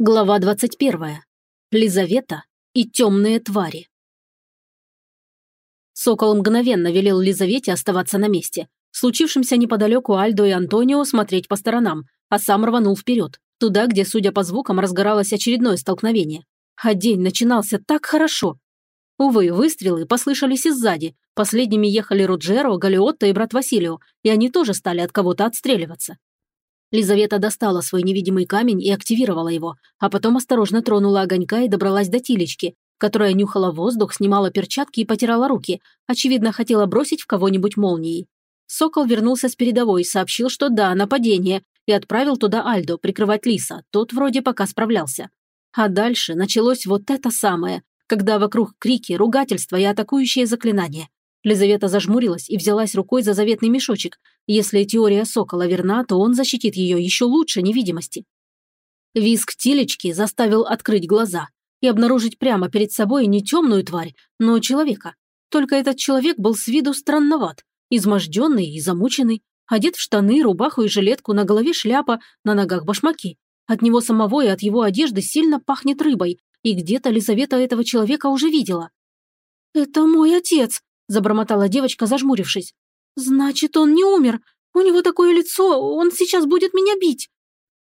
Глава 21. Лизавета и темные твари. Сокол мгновенно велел Лизавете оставаться на месте. Случившимся неподалеку Альдо и Антонио смотреть по сторонам, а сам рванул вперед, туда, где, судя по звукам, разгоралось очередное столкновение. А день начинался так хорошо. Увы, выстрелы послышались и сзади. Последними ехали Руджеро, Галиотто и брат Василио, и они тоже стали от кого-то отстреливаться. Лизавета достала свой невидимый камень и активировала его, а потом осторожно тронула огонька и добралась до Тилечки, которая нюхала воздух, снимала перчатки и потирала руки, очевидно, хотела бросить в кого-нибудь молнией. Сокол вернулся с передовой, сообщил, что да, нападение, и отправил туда Альдо прикрывать Лиса, тот вроде пока справлялся. А дальше началось вот это самое, когда вокруг крики, ругательства и атакующие заклинания. Лизавета зажмурилась и взялась рукой за заветный мешочек. Если теория сокола верна, то он защитит ее еще лучше невидимости. Виск Тилечки заставил открыть глаза и обнаружить прямо перед собой не темную тварь, но человека. Только этот человек был с виду странноват, изможденный и замученный, одет в штаны, рубаху и жилетку, на голове шляпа, на ногах башмаки. От него самого и от его одежды сильно пахнет рыбой, и где-то Лизавета этого человека уже видела. «Это мой отец», забормотала девочка, зажмурившись. «Значит, он не умер. У него такое лицо, он сейчас будет меня бить».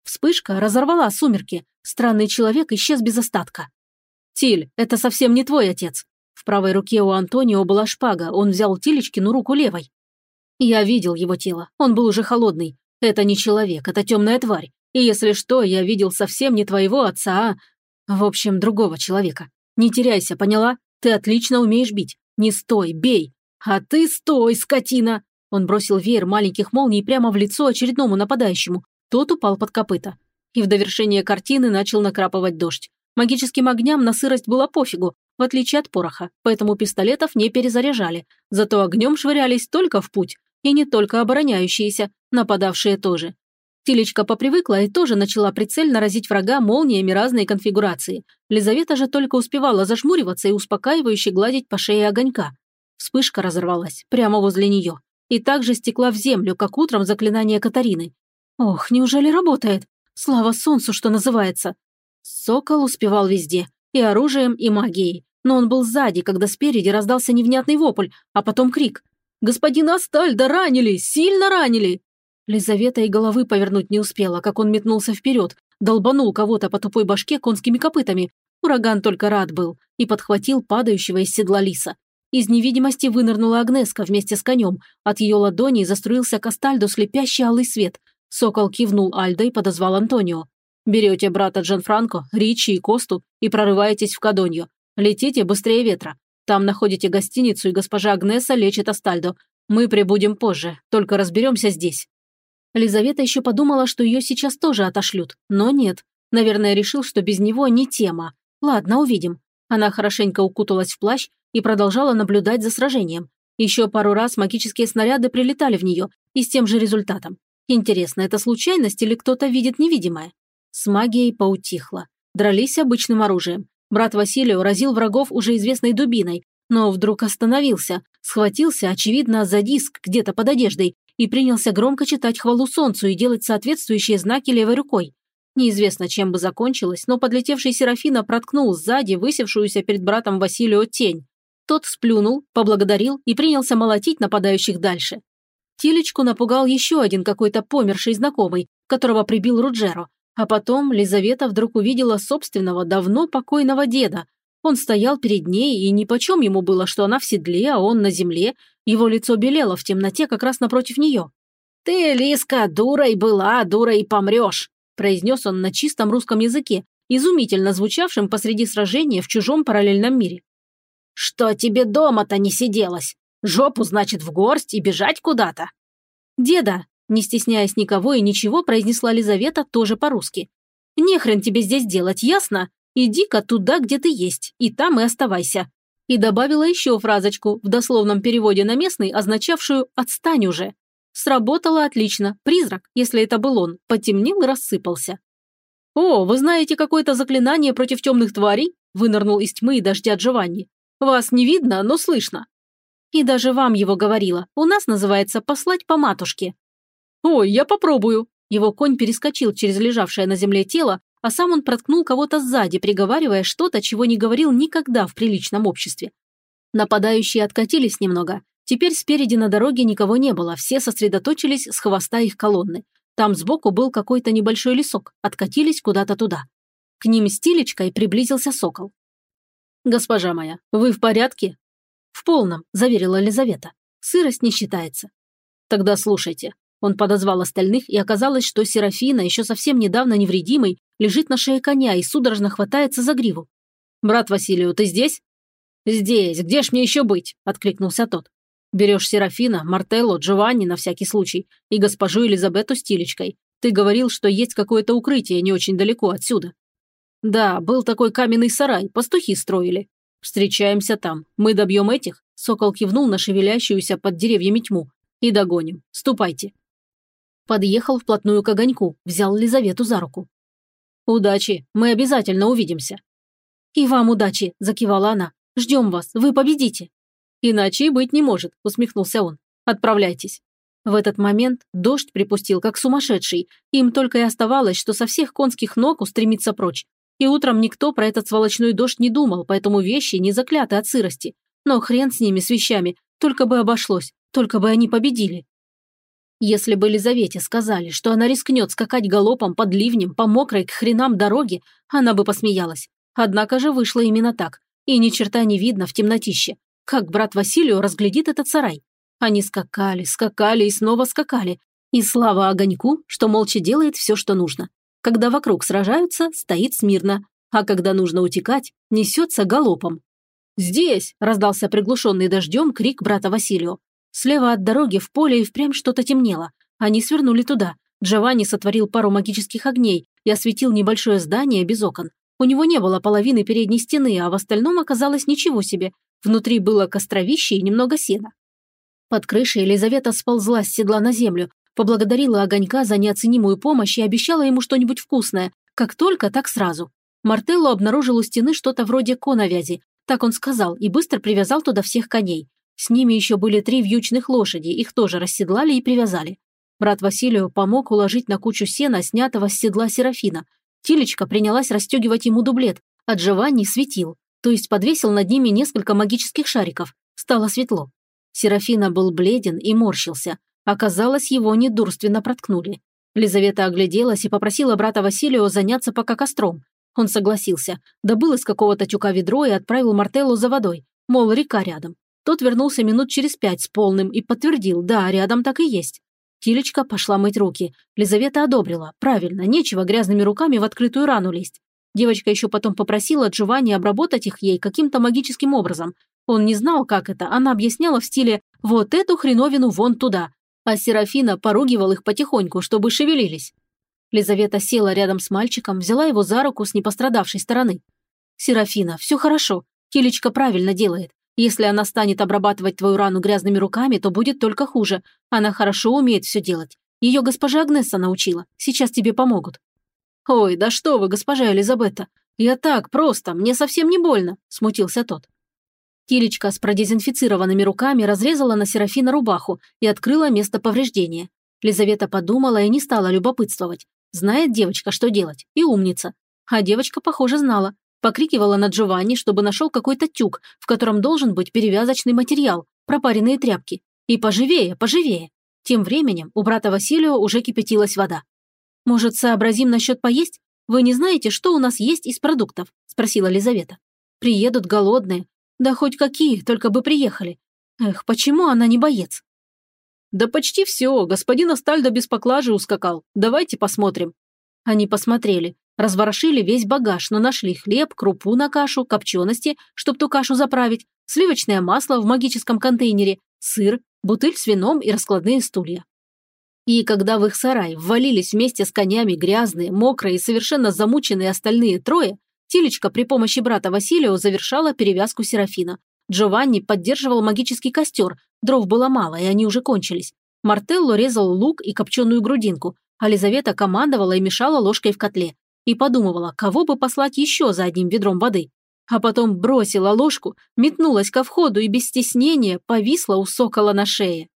Вспышка разорвала сумерки. Странный человек исчез без остатка. «Тиль, это совсем не твой отец». В правой руке у Антонио была шпага, он взял Тилечкину руку левой. Я видел его тело, он был уже холодный. Это не человек, это темная тварь. И если что, я видел совсем не твоего отца, а... В общем, другого человека. Не теряйся, поняла? Ты отлично умеешь бить. «Не стой, бей! А ты стой, скотина!» Он бросил веер маленьких молний прямо в лицо очередному нападающему. Тот упал под копыта. И в довершение картины начал накрапывать дождь. Магическим огням на сырость было пофигу, в отличие от пороха, поэтому пистолетов не перезаряжали. Зато огнем швырялись только в путь. И не только обороняющиеся, нападавшие тоже. Тилечка попривыкла и тоже начала прицельно разить врага молниями разной конфигурации. Лизавета же только успевала зажмуриваться и успокаивающе гладить по шее огонька. Вспышка разорвалась прямо возле нее. И также стекла в землю, как утром заклинание Катарины. Ох, неужели работает? Слава солнцу, что называется. Сокол успевал везде. И оружием, и магией. Но он был сзади, когда спереди раздался невнятный вопль, а потом крик. «Господина Астальда ранили! Сильно ранили!» Лизавета и головы повернуть не успела, как он метнулся вперед, долбанул кого-то по тупой башке конскими копытами. Ураган только рад был и подхватил падающего из седла лиса. Из невидимости вынырнула Агнеска вместе с конем. От ее ладони заструился к Астальдо слепящий алый свет. Сокол кивнул Альдо и подозвал Антонио. «Берете брата Джанфранко, Ричи и Косту и прорываетесь в Кадонью. Летите быстрее ветра. Там находите гостиницу, и госпожа Агнеса лечит Астальдо. Мы прибудем позже, только разберемся здесь». Лизавета еще подумала, что ее сейчас тоже отошлют, но нет. Наверное, решил, что без него не тема. Ладно, увидим. Она хорошенько укуталась в плащ и продолжала наблюдать за сражением. Еще пару раз магические снаряды прилетали в нее, и с тем же результатом. Интересно, это случайность или кто-то видит невидимое? С магией поутихло. Дрались обычным оружием. Брат Василию разил врагов уже известной дубиной, но вдруг остановился, схватился, очевидно, за диск где-то под одеждой и принялся громко читать хвалу солнцу и делать соответствующие знаки левой рукой. Неизвестно, чем бы закончилось, но подлетевший Серафина проткнул сзади высевшуюся перед братом Василию тень. Тот сплюнул, поблагодарил и принялся молотить нападающих дальше. Тилечку напугал еще один какой-то померший знакомый, которого прибил Руджеро, а потом Лизавета вдруг увидела собственного давно покойного деда, он стоял перед ней, и нипочем ему было, что она в седле, а он на земле. Его лицо белело в темноте как раз напротив нее. «Ты, Лиска, дурой была, дурой помрешь», произнес он на чистом русском языке, изумительно звучавшем посреди сражения в чужом параллельном мире. «Что тебе дома-то не сиделось? Жопу, значит, в горсть и бежать куда-то?» «Деда», не стесняясь никого и ничего, произнесла Лизавета тоже по-русски. «Не хрен тебе здесь делать, ясно? Иди-ка туда, где ты есть, и там и оставайся». И добавила еще фразочку, в дословном переводе на местный, означавшую «отстань уже». Сработало отлично. Призрак, если это был он, потемнел и рассыпался. «О, вы знаете какое-то заклинание против темных тварей?» вынырнул из тьмы и дождя Джованни. «Вас не видно, но слышно». «И даже вам его говорила. У нас называется «послать по матушке». «Ой, я попробую». Его конь перескочил через лежавшее на земле тело, а сам он проткнул кого-то сзади, приговаривая что-то, чего не говорил никогда в приличном обществе. Нападающие откатились немного. Теперь спереди на дороге никого не было, все сосредоточились с хвоста их колонны. Там сбоку был какой-то небольшой лесок, откатились куда-то туда. К ним с Тилечкой приблизился сокол. «Госпожа моя, вы в порядке?» «В полном», – заверила Лизавета. «Сырость не считается». «Тогда слушайте». Он подозвал остальных, и оказалось, что Серафина, еще совсем недавно невредимый, лежит на шее коня и судорожно хватается за гриву. «Брат Василию, ты здесь?» «Здесь. Где ж мне еще быть?» – откликнулся тот. «Берешь Серафина, Мартелло, Джованни на всякий случай и госпожу Элизабету с Тилечкой. Ты говорил, что есть какое-то укрытие не очень далеко отсюда». «Да, был такой каменный сарай, пастухи строили. Встречаемся там. Мы добьем этих?» Сокол кивнул на шевелящуюся под деревьями тьму. «И догоним. Ступайте». Подъехал вплотную к огоньку, взял Лизавету за руку. «Удачи, мы обязательно увидимся». «И вам удачи», – закивала она. Ждем вас, вы победите». «Иначе и быть не может», – усмехнулся он. «Отправляйтесь». В этот момент дождь припустил, как сумасшедший. Им только и оставалось, что со всех конских ног устремиться прочь. И утром никто про этот сволочной дождь не думал, поэтому вещи не закляты от сырости. Но хрен с ними, с вещами, только бы обошлось, только бы они победили. Если бы Лизавете сказали, что она рискнет скакать галопом под ливнем по мокрой к хренам дороге, она бы посмеялась. Однако же вышло именно так. И ни черта не видно в темнотище. Как брат Василию разглядит этот сарай? Они скакали, скакали и снова скакали. И слава огоньку, что молча делает все, что нужно. Когда вокруг сражаются, стоит смирно. А когда нужно утекать, несется галопом. «Здесь!» – раздался приглушенный дождем крик брата Василию. Слева от дороги в поле и впрямь что-то темнело. Они свернули туда. Джованни сотворил пару магических огней и осветил небольшое здание без окон. У него не было половины передней стены, а в остальном оказалось ничего себе. Внутри было костровище и немного сена. Под крышей Елизавета сползла с седла на землю, поблагодарила Огонька за неоценимую помощь и обещала ему что-нибудь вкусное. Как только, так сразу. Мартелло обнаружил у стены что-то вроде коновязи. Так он сказал и быстро привязал туда всех коней. С ними еще были три вьючных лошади, их тоже расседлали и привязали. Брат Василию помог уложить на кучу сена, снятого с седла Серафина, Тилечка принялась расстегивать ему дублет, а Джованни светил, то есть подвесил над ними несколько магических шариков. Стало светло. Серафина был бледен и морщился. Оказалось, его недурственно проткнули. Лизавета огляделась и попросила брата Василию заняться пока костром. Он согласился, добыл из какого-то тюка ведро и отправил Мартеллу за водой, мол, река рядом. Тот вернулся минут через пять с полным и подтвердил, да, рядом так и есть. Тилечка пошла мыть руки. Лизавета одобрила. Правильно, нечего грязными руками в открытую рану лезть. Девочка еще потом попросила Джованни обработать их ей каким-то магическим образом. Он не знал, как это, она объясняла в стиле «вот эту хреновину вон туда», а Серафина поругивал их потихоньку, чтобы шевелились. Лизавета села рядом с мальчиком, взяла его за руку с непострадавшей стороны. «Серафина, все хорошо. Тилечка правильно делает. Если она станет обрабатывать твою рану грязными руками, то будет только хуже. Она хорошо умеет все делать. Ее госпожа Агнесса научила. Сейчас тебе помогут». «Ой, да что вы, госпожа Элизабета. Я так, просто, мне совсем не больно», – смутился тот. Тилечка с продезинфицированными руками разрезала на Серафина рубаху и открыла место повреждения. Лизавета подумала и не стала любопытствовать. Знает девочка, что делать, и умница. А девочка, похоже, знала. Покрикивала на Джованни, чтобы нашел какой-то тюк, в котором должен быть перевязочный материал, пропаренные тряпки. И поживее, поживее. Тем временем у брата Василия уже кипятилась вода. «Может, сообразим насчет поесть? Вы не знаете, что у нас есть из продуктов?» – спросила Лизавета. «Приедут голодные. Да хоть какие, только бы приехали. Эх, почему она не боец?» «Да почти все. Господин Астальдо без поклажи ускакал. Давайте посмотрим». Они посмотрели. Разворошили весь багаж, но нашли хлеб, крупу на кашу, копчености, чтоб ту кашу заправить, сливочное масло в магическом контейнере, сыр, бутыль с вином и раскладные стулья. И когда в их сарай ввалились вместе с конями грязные, мокрые и совершенно замученные остальные трое, Тилечка при помощи брата Василия завершала перевязку Серафина. Джованни поддерживал магический костер, дров было мало, и они уже кончились. Мартелло резал лук и копченую грудинку, а Лизавета командовала и мешала ложкой в котле и подумывала, кого бы послать еще за одним ведром воды. А потом бросила ложку, метнулась ко входу и без стеснения повисла у сокола на шее.